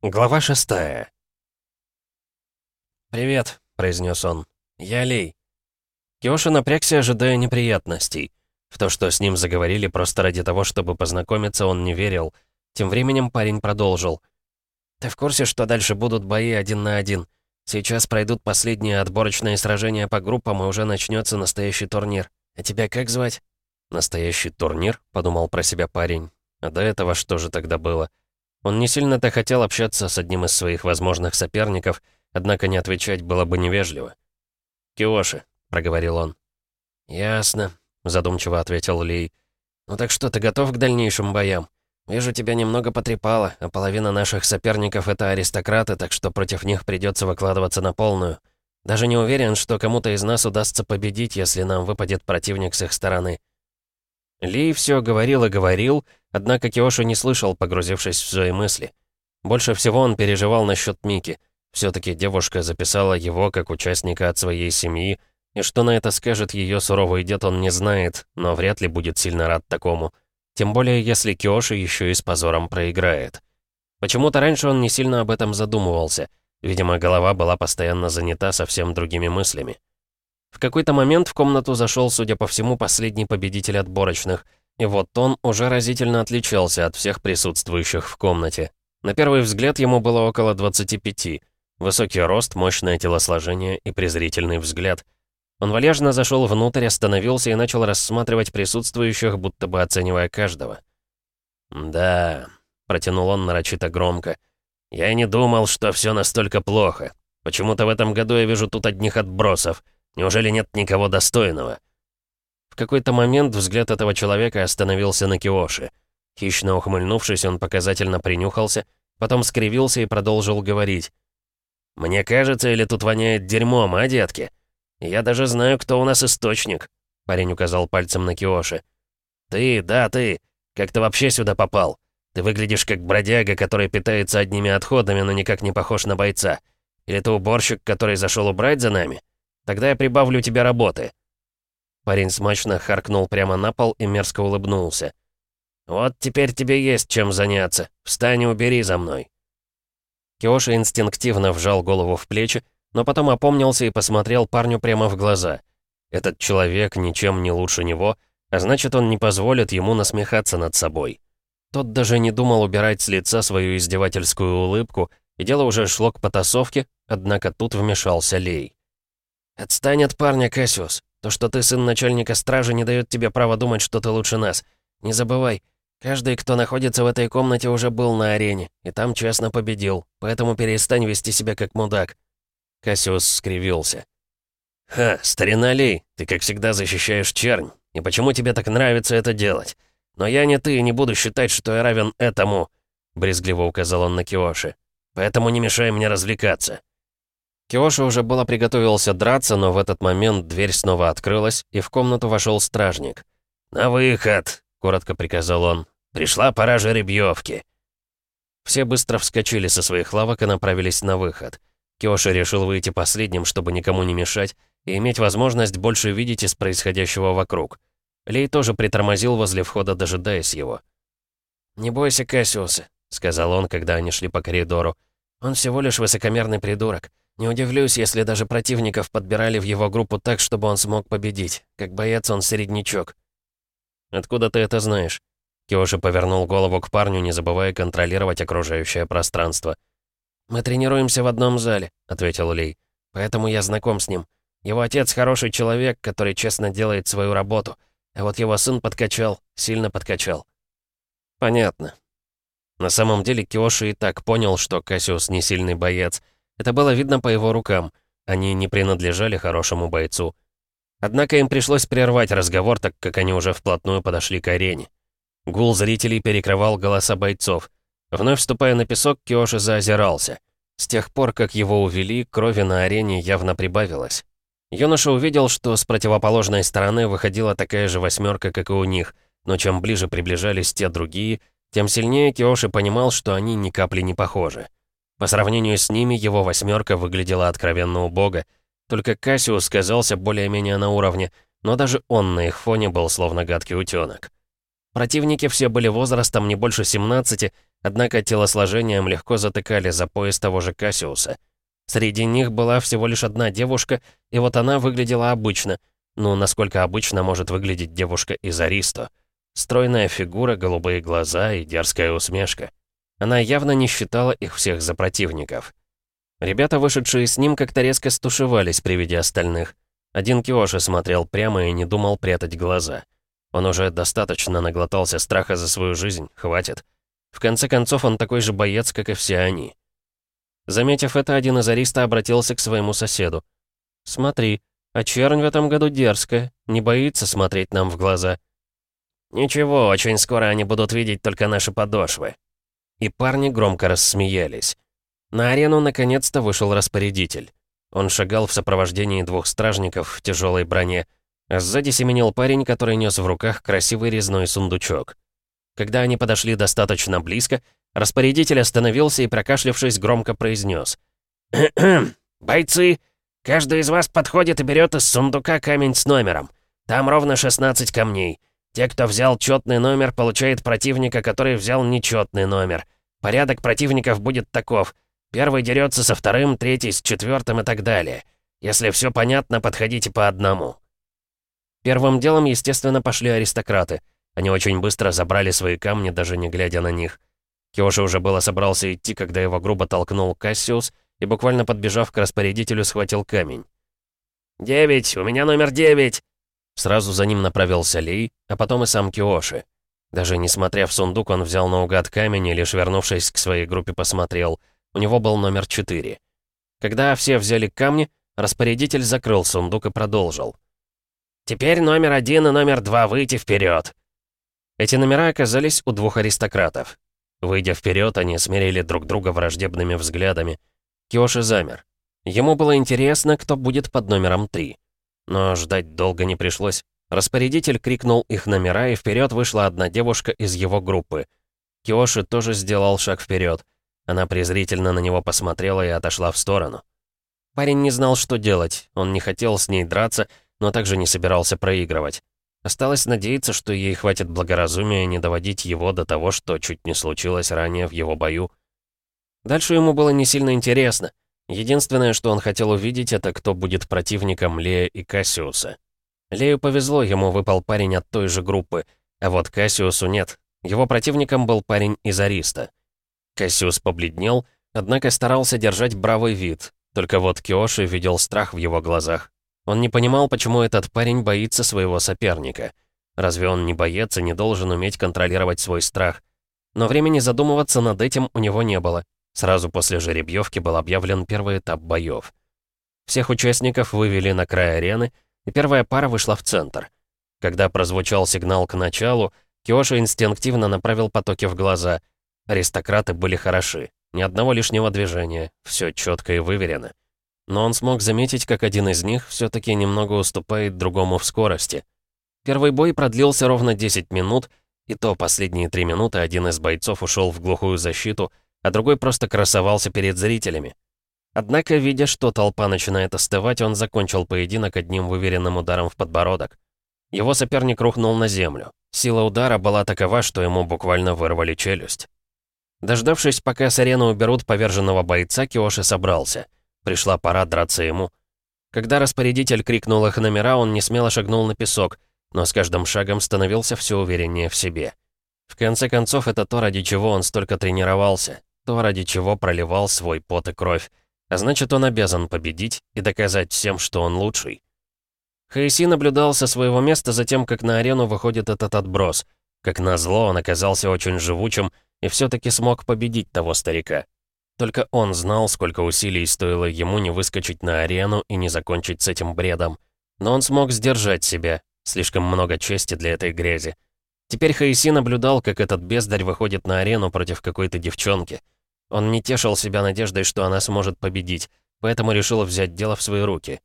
Глава шестая. «Привет», — произнес он. «Я Лей». Киоши напрягся, ожидая неприятностей. В то, что с ним заговорили просто ради того, чтобы познакомиться, он не верил. Тем временем парень продолжил. «Ты в курсе, что дальше будут бои один на один? Сейчас пройдут последние отборочные сражения по группам, и уже начнется настоящий турнир. А тебя как звать?» «Настоящий турнир?» — подумал про себя парень. «А до этого что же тогда было?» Он не сильно-то хотел общаться с одним из своих возможных соперников, однако не отвечать было бы невежливо. «Киоши», — проговорил он. «Ясно», — задумчиво ответил Лей. «Ну так что, ты готов к дальнейшим боям? Вижу, тебя немного потрепало, а половина наших соперников — это аристократы, так что против них придется выкладываться на полную. Даже не уверен, что кому-то из нас удастся победить, если нам выпадет противник с их стороны». Ли все говорил и говорил, однако Киоши не слышал, погрузившись в свои мысли. Больше всего он переживал насчет Мики. все таки девушка записала его как участника от своей семьи, и что на это скажет ее суровый дед, он не знает, но вряд ли будет сильно рад такому. Тем более, если Киоши еще и с позором проиграет. Почему-то раньше он не сильно об этом задумывался. Видимо, голова была постоянно занята совсем другими мыслями. В какой-то момент в комнату зашел, судя по всему, последний победитель отборочных. И вот он уже разительно отличался от всех присутствующих в комнате. На первый взгляд ему было около 25. Высокий рост, мощное телосложение и презрительный взгляд. Он вальяжно зашел внутрь, остановился и начал рассматривать присутствующих, будто бы оценивая каждого. «Да», — протянул он нарочито громко, — «я не думал, что все настолько плохо. Почему-то в этом году я вижу тут одних отбросов». Неужели нет никого достойного? Какой-то момент взгляд этого человека остановился на Киоши. Хищно ухмыльнувшись, он показательно принюхался, потом скривился и продолжил говорить. «Мне кажется, или тут воняет дерьмом, а, детки? Я даже знаю, кто у нас источник», — парень указал пальцем на Киоши. «Ты, да, ты. Как ты вообще сюда попал? Ты выглядишь как бродяга, который питается одними отходами, но никак не похож на бойца. Или ты уборщик, который зашел убрать за нами? Тогда я прибавлю тебе работы». Парень смачно харкнул прямо на пол и мерзко улыбнулся. «Вот теперь тебе есть чем заняться. Встань и убери за мной». Киоши инстинктивно вжал голову в плечи, но потом опомнился и посмотрел парню прямо в глаза. Этот человек ничем не лучше него, а значит, он не позволит ему насмехаться над собой. Тот даже не думал убирать с лица свою издевательскую улыбку, и дело уже шло к потасовке, однако тут вмешался Лей. «Отстань от парня, Кассиус. То, что ты сын начальника стражи, не дает тебе права думать, что ты лучше нас. Не забывай, каждый, кто находится в этой комнате, уже был на арене, и там честно победил, поэтому перестань вести себя как мудак». Кассиус скривился. «Ха, старина Лей, ты как всегда защищаешь чернь. И почему тебе так нравится это делать? Но я не ты и не буду считать, что я равен этому», — брезгливо указал он на Киоши. «Поэтому не мешай мне развлекаться». Киоши уже было приготовился драться, но в этот момент дверь снова открылась, и в комнату вошел стражник. «На выход!» — коротко приказал он. «Пришла пора жеребьевки!» Все быстро вскочили со своих лавок и направились на выход. Киоши решил выйти последним, чтобы никому не мешать, и иметь возможность больше видеть из происходящего вокруг. Лей тоже притормозил возле входа, дожидаясь его. «Не бойся Кассиуса», — сказал он, когда они шли по коридору. «Он всего лишь высокомерный придурок. Не удивлюсь, если даже противников подбирали в его группу так, чтобы он смог победить. Как боец он середнячок. «Откуда ты это знаешь?» Киоши повернул голову к парню, не забывая контролировать окружающее пространство. «Мы тренируемся в одном зале», — ответил Лей. «Поэтому я знаком с ним. Его отец хороший человек, который честно делает свою работу. А вот его сын подкачал, сильно подкачал». «Понятно». На самом деле Киоши и так понял, что Кассиус не сильный боец — это было видно по его рукам. Они не принадлежали хорошему бойцу. Однако им пришлось прервать разговор, так как они уже вплотную подошли к арене. Гул зрителей перекрывал голоса бойцов. Вновь вступая на песок, Киоши заозирался. С тех пор, как его увели, крови на арене явно прибавилось. Юноша увидел, что с противоположной стороны выходила такая же восьмерка, как и у них, но чем ближе приближались те другие, тем сильнее Киоши понимал, что они ни капли не похожи. По сравнению с ними, его восьмерка выглядела откровенно убого. Только Кассиус казался более-менее на уровне, но даже он на их фоне был словно гадкий утенок. Противники все были возрастом не больше 17, однако телосложением легко затыкали за пояс того же Кассиуса. Среди них была всего лишь одна девушка, и вот она выглядела обычно. Ну, насколько обычно может выглядеть девушка из Аристо. Стройная фигура, голубые глаза и дерзкая усмешка. Она явно не считала их всех за противников. Ребята, вышедшие с ним, как-то резко стушевались при виде остальных. Один Киоши смотрел прямо и не думал прятать глаза. Он уже достаточно наглотался страха за свою жизнь, хватит. В конце концов, он такой же боец, как и все они. Заметив это, один из ариста обратился к своему соседу. «Смотри, а чернь в этом году дерзкая, не боится смотреть нам в глаза». «Ничего, очень скоро они будут видеть только наши подошвы». И парни громко рассмеялись. На арену наконец-то вышел распорядитель. Он шагал в сопровождении двух стражников в тяжелой броне, а сзади семенил парень, который нес в руках красивый резной сундучок. Когда они подошли достаточно близко, распорядитель остановился и, прокашлявшись, громко произнес. «Бойцы, каждый из вас подходит и берет из сундука камень с номером. Там ровно 16 камней. Те, кто взял четный номер, получает противника, который взял нечетный номер. Порядок противников будет таков — Первый дерется со вторым, третий с четвертым и так далее. Если все понятно, подходите по одному. Первым делом, естественно, пошли аристократы. Они очень быстро забрали свои камни, даже не глядя на них. Киоши уже было собрался идти, когда его грубо толкнул Кассиус и, буквально подбежав к распорядителю, схватил камень. «Девять! У меня номер девять!» Сразу за ним направился Лей, а потом и сам Киоши. Даже несмотря в сундук, он взял наугад камень и, лишь вернувшись к своей группе, посмотрел — у него был номер 4. Когда все взяли камни, распорядитель закрыл сундук и продолжил. «Теперь номер один и номер два выйти вперед. Эти номера оказались у двух аристократов. Выйдя вперед, они смирили друг друга враждебными взглядами. Киоши замер. Ему было интересно, кто будет под номером 3. Но ждать долго не пришлось. Распорядитель крикнул их номера, и вперед вышла одна девушка из его группы. Киоши тоже сделал шаг вперед. Она презрительно на него посмотрела и отошла в сторону. Парень не знал, что делать. Он не хотел с ней драться, но также не собирался проигрывать. Осталось надеяться, что ей хватит благоразумия не доводить его до того, что чуть не случилось ранее в его бою. Дальше ему было не сильно интересно. Единственное, что он хотел увидеть, это кто будет противником Лея и Кассиуса. Лею повезло, ему выпал парень от той же группы, а вот Кассиусу нет. Его противником был парень из Ариста. Кассиус побледнел, однако старался держать бравый вид. Только вот Киоши видел страх в его глазах. Он не понимал, почему этот парень боится своего соперника. Разве он не боец и не должен уметь контролировать свой страх? Но времени задумываться над этим у него не было. Сразу после жеребьевки был объявлен первый этап боев. Всех участников вывели на край арены, и первая пара вышла в центр. Когда прозвучал сигнал к началу, Киоши инстинктивно направил потоки в глаза — Аристократы были хороши. Ни одного лишнего движения. Все четко и выверено. Но он смог заметить, как один из них все таки немного уступает другому в скорости. Первый бой продлился ровно 10 минут, и то последние три минуты один из бойцов ушел в глухую защиту, а другой просто красовался перед зрителями. Однако, видя, что толпа начинает остывать, он закончил поединок одним выверенным ударом в подбородок. Его соперник рухнул на землю. Сила удара была такова, что ему буквально вырвали челюсть. Дождавшись, пока с арены уберут поверженного бойца, Киоши собрался. Пришла пора драться ему. Когда распорядитель крикнул их номера, он не смело шагнул на песок, но с каждым шагом становился все увереннее в себе. В конце концов, это то, ради чего он столько тренировался, то, ради чего проливал свой пот и кровь. А значит, он обязан победить и доказать всем, что он лучший. Хайси наблюдал со своего места за тем, как на арену выходит этот отброс. Как назло, он оказался очень живучим, и все-таки смог победить того старика. Только он знал, сколько усилий стоило ему не выскочить на арену и не закончить с этим бредом. Но он смог сдержать себя. Слишком много чести для этой грязи. Теперь Хаиси наблюдал, как этот бездарь выходит на арену против какой-то девчонки. Он не тешил себя надеждой, что она сможет победить, поэтому решил взять дело в свои руки.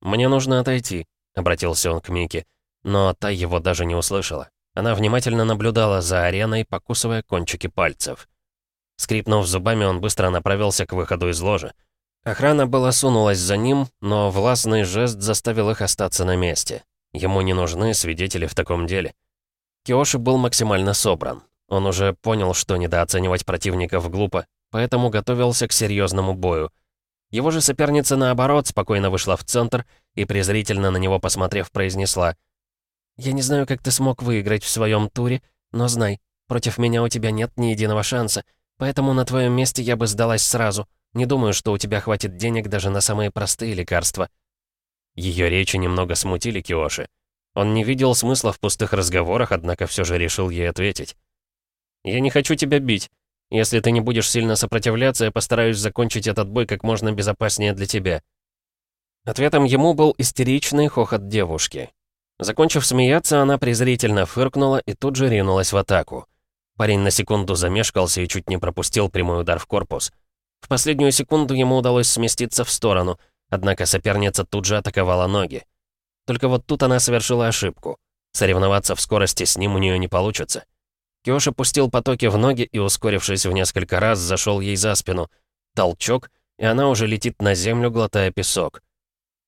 «Мне нужно отойти», — обратился он к Мике, но та его даже не услышала. Она внимательно наблюдала за ареной, покусывая кончики пальцев. Скрипнув зубами, он быстро направился к выходу из ложи. Охрана была сунулась за ним, но властный жест заставил их остаться на месте. Ему не нужны свидетели в таком деле. Киоши был максимально собран. Он уже понял, что недооценивать противников глупо, поэтому готовился к серьезному бою. Его же соперница, наоборот, спокойно вышла в центр и, презрительно на него посмотрев, произнесла «Я не знаю, как ты смог выиграть в своем туре, но знай, против меня у тебя нет ни единого шанса, поэтому на твоем месте я бы сдалась сразу. Не думаю, что у тебя хватит денег даже на самые простые лекарства». Ее речи немного смутили Киоши. Он не видел смысла в пустых разговорах, однако все же решил ей ответить. «Я не хочу тебя бить. Если ты не будешь сильно сопротивляться, я постараюсь закончить этот бой как можно безопаснее для тебя». Ответом ему был истеричный хохот девушки. Закончив смеяться, она презрительно фыркнула и тут же ринулась в атаку. Парень на секунду замешкался и чуть не пропустил прямой удар в корпус. В последнюю секунду ему удалось сместиться в сторону, однако соперница тут же атаковала ноги. Только вот тут она совершила ошибку. Соревноваться в скорости с ним у нее не получится. Киоши пустил потоки в ноги и, ускорившись в несколько раз, зашел ей за спину. Толчок, и она уже летит на землю, глотая песок.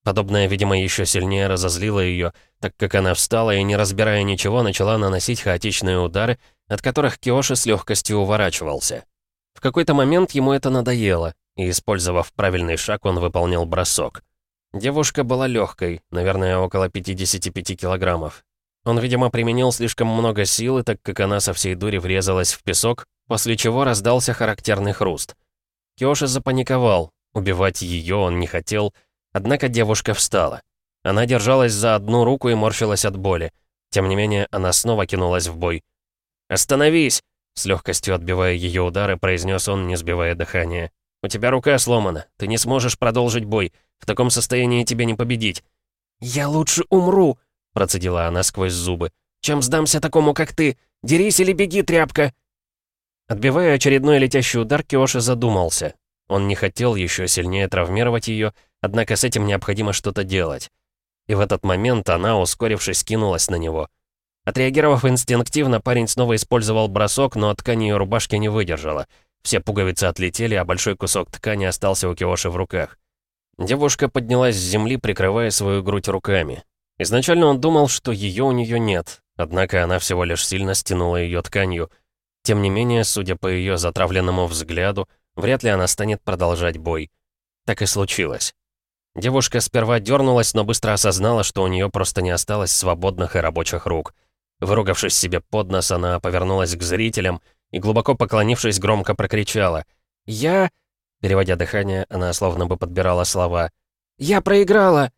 Подобное, видимо, еще сильнее разозлило ее, так как она встала и, не разбирая ничего, начала наносить хаотичные удары, от которых Киоши с легкостью уворачивался. В какой-то момент ему это надоело, и, использовав правильный шаг, он выполнил бросок. Девушка была легкой, наверное, около 55 килограммов. Он, видимо, применил слишком много силы, так как она со всей дури врезалась в песок, после чего раздался характерный хруст. Киоши запаниковал, убивать ее он не хотел, однако девушка встала. Она держалась за одну руку и морщилась от боли. Тем не менее, она снова кинулась в бой. «Остановись!» С легкостью отбивая ее удары, произнес он, не сбивая дыхания. «У тебя рука сломана. Ты не сможешь продолжить бой. В таком состоянии тебе не победить». «Я лучше умру!» Процедила она сквозь зубы. «Чем сдамся такому, как ты? Дерись или беги, тряпка!» Отбивая очередной летящий удар, Киоши задумался. Он не хотел еще сильнее травмировать ее, однако с этим необходимо что-то делать. И в этот момент она, ускорившись, кинулась на него. Отреагировав инстинктивно, парень снова использовал бросок, но ткань ее рубашки не выдержала. Все пуговицы отлетели, а большой кусок ткани остался у Киоши в руках. Девушка поднялась с земли, прикрывая свою грудь руками. Изначально он думал, что ее у нее нет, однако она всего лишь сильно стянула ее тканью. Тем не менее, судя по ее затравленному взгляду, вряд ли она станет продолжать бой. Так и случилось. Девушка сперва дернулась, но быстро осознала, что у нее просто не осталось свободных и рабочих рук. Выругавшись себе под нос, она повернулась к зрителям и, глубоко поклонившись, громко прокричала. «Я...» Переводя дыхание, она словно бы подбирала слова. «Я проиграла!»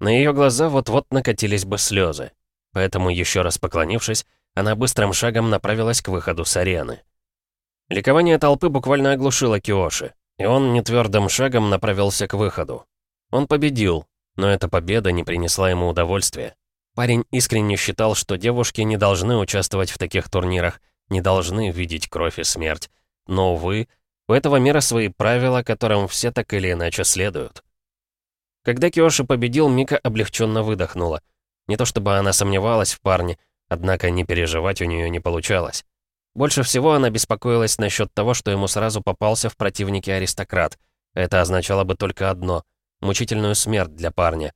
На ее глаза вот-вот накатились бы слезы. Поэтому, еще раз поклонившись, она быстрым шагом направилась к выходу с арены. Ликование толпы буквально оглушило Киоши, и он нетвердым шагом направился к выходу. Он победил, но эта победа не принесла ему удовольствия. Парень искренне считал, что девушки не должны участвовать в таких турнирах, не должны видеть кровь и смерть. Но, увы, у этого мира свои правила, которым все так или иначе следуют. Когда Киоши победил, Мика облегченно выдохнула. Не то чтобы она сомневалась в парне, однако не переживать у нее не получалось. Больше всего она беспокоилась насчет того, что ему сразу попался в противнике аристократ. Это означало бы только одно — мучительную смерть для парня.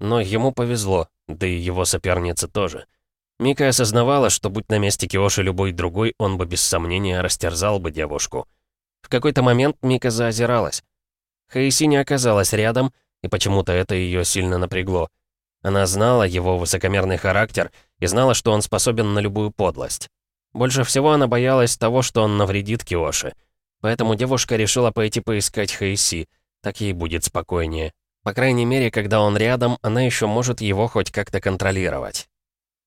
Но ему повезло, да и его сопернице тоже. Мика осознавала, что будь на месте Киоши любой другой, он бы без сомнения растерзал бы девушку. В какой-то момент Мика заозиралась. Хаиси не оказалась рядом, и почему-то это ее сильно напрягло. Она знала его высокомерный характер и знала, что он способен на любую подлость. Больше всего она боялась того, что он навредит Киоши. Поэтому девушка решила пойти поискать Хэйси, так ей будет спокойнее. По крайней мере, когда он рядом, она еще может его хоть как-то контролировать.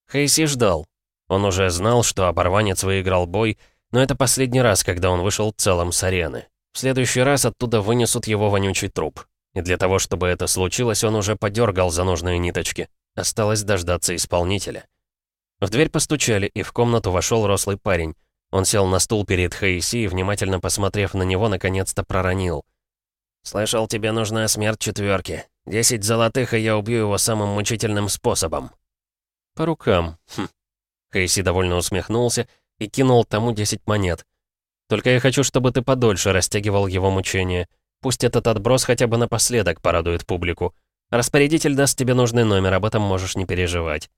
Хэйси ждал. Он уже знал, что оборванец выиграл бой, но это последний раз, когда он вышел целым с арены. В следующий раз оттуда вынесут его вонючий труп. И для того, чтобы это случилось, он уже подергал за нужные ниточки. Осталось дождаться исполнителя. В дверь постучали, и в комнату вошел рослый парень. Он сел на стул перед Хейси и, внимательно посмотрев на него, наконец-то проронил. «Слышал, тебе нужна смерть четверки. Десять золотых, и я убью его самым мучительным способом». «По рукам». Хм. Хейси довольно усмехнулся и кинул тому десять монет. «Только я хочу, чтобы ты подольше растягивал его мучения. Пусть этот отброс хотя бы напоследок порадует публику. Распорядитель даст тебе нужный номер, об этом можешь не переживать.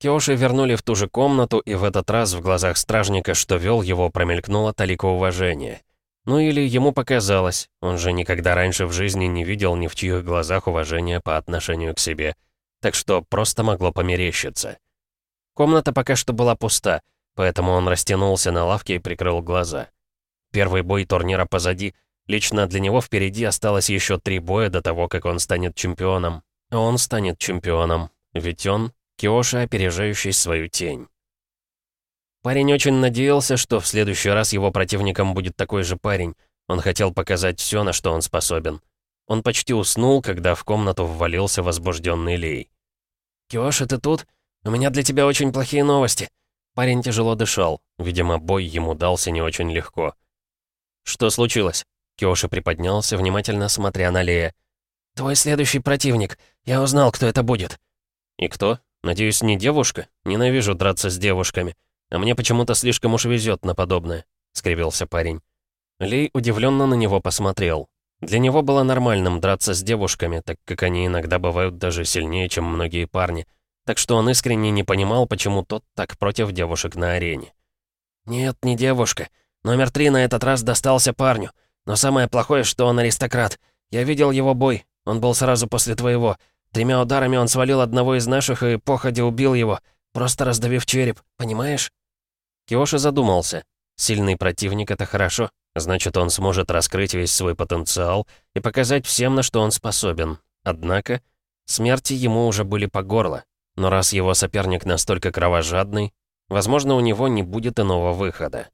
Киоши вернули в ту же комнату, и в этот раз в глазах стражника, что вел его, промелькнуло талика уважения. Ну или ему показалось, он же никогда раньше в жизни не видел ни в чьих глазах уважения по отношению к себе. Так что просто могло померещиться. Комната пока что была пуста, поэтому он растянулся на лавке и прикрыл глаза. Первый бой турнира позади. Лично для него впереди осталось еще три боя до того, как он станет чемпионом. Он станет чемпионом, ведь он Киоши, опережающий свою тень. Парень очень надеялся, что в следующий раз его противником будет такой же парень. Он хотел показать все, на что он способен. Он почти уснул, когда в комнату ввалился возбужденный Лей. «Киоши, ты тут? У меня для тебя очень плохие новости». Парень тяжело дышал. Видимо, бой ему дался не очень легко. «Что случилось?» Киоши приподнялся, внимательно смотря на Лея. «Твой следующий противник. Я узнал, кто это будет». «И кто?» Надеюсь, не девушка? Ненавижу драться с девушками. А мне почему-то слишком уж везет на подобное», — скривился парень. Лей удивленно на него посмотрел. Для него было нормальным драться с девушками, так как они иногда бывают даже сильнее, чем многие парни. Так что он искренне не понимал, почему тот так против девушек на арене. «Нет, не девушка. Номер три на этот раз достался парню. Но самое плохое, что он аристократ. Я видел его бой. Он был сразу после твоего. Тремя ударами он свалил одного из наших и походе убил его, просто раздавив череп, понимаешь?» Киоши задумался. Сильный противник — это хорошо. Значит, он сможет раскрыть весь свой потенциал и показать всем, на что он способен. Однако, смерти ему уже были по горло. Но раз его соперник настолько кровожадный, возможно, у него не будет иного выхода.